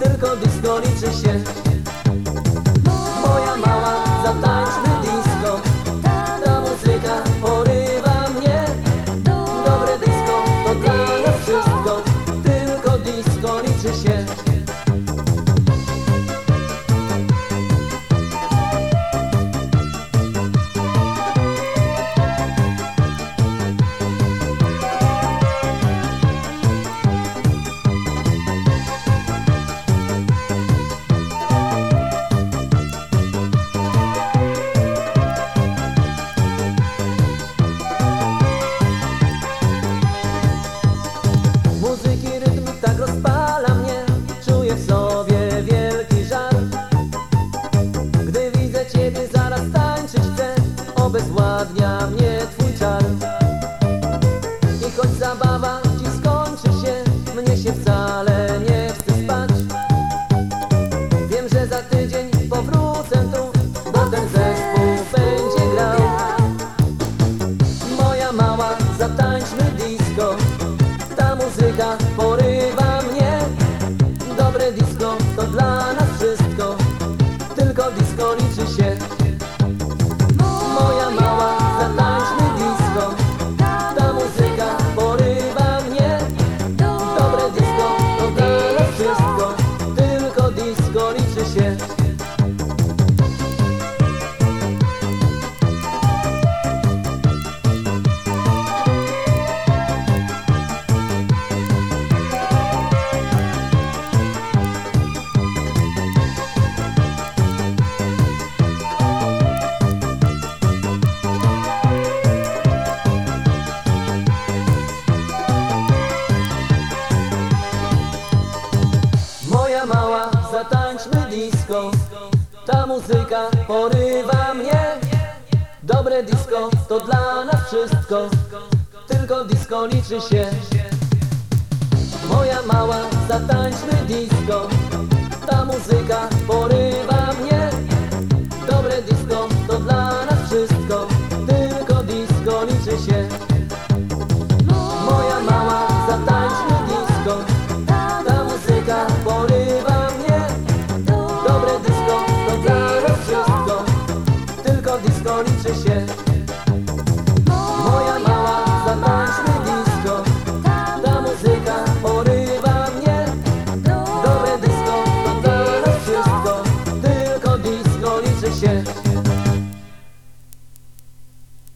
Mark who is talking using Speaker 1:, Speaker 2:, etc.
Speaker 1: tylko disco liczy się. Moja mała, zatańczmy disco, ta muzyka porywa mnie. Dobre disco to dla nas wszystko, tylko disco liczy się. Obezwładnia mnie twój czar. I choć zabawa ci skończy się Mnie się wcale nie chce spać. Wiem, że za tydzień powrócę tu Bo ten zespół będzie grał. Moja mała, zatańczmy disco. Ta muzyka porywa mnie. Dobre disco to dla nas wszystko. Tylko disco liczy się zatańczmy disco. Ta muzyka porywa mnie. Dobre disco to dla nas wszystko. Tylko disco liczy się. Moja mała, zatańczmy disco. Ta muzyka porywa mnie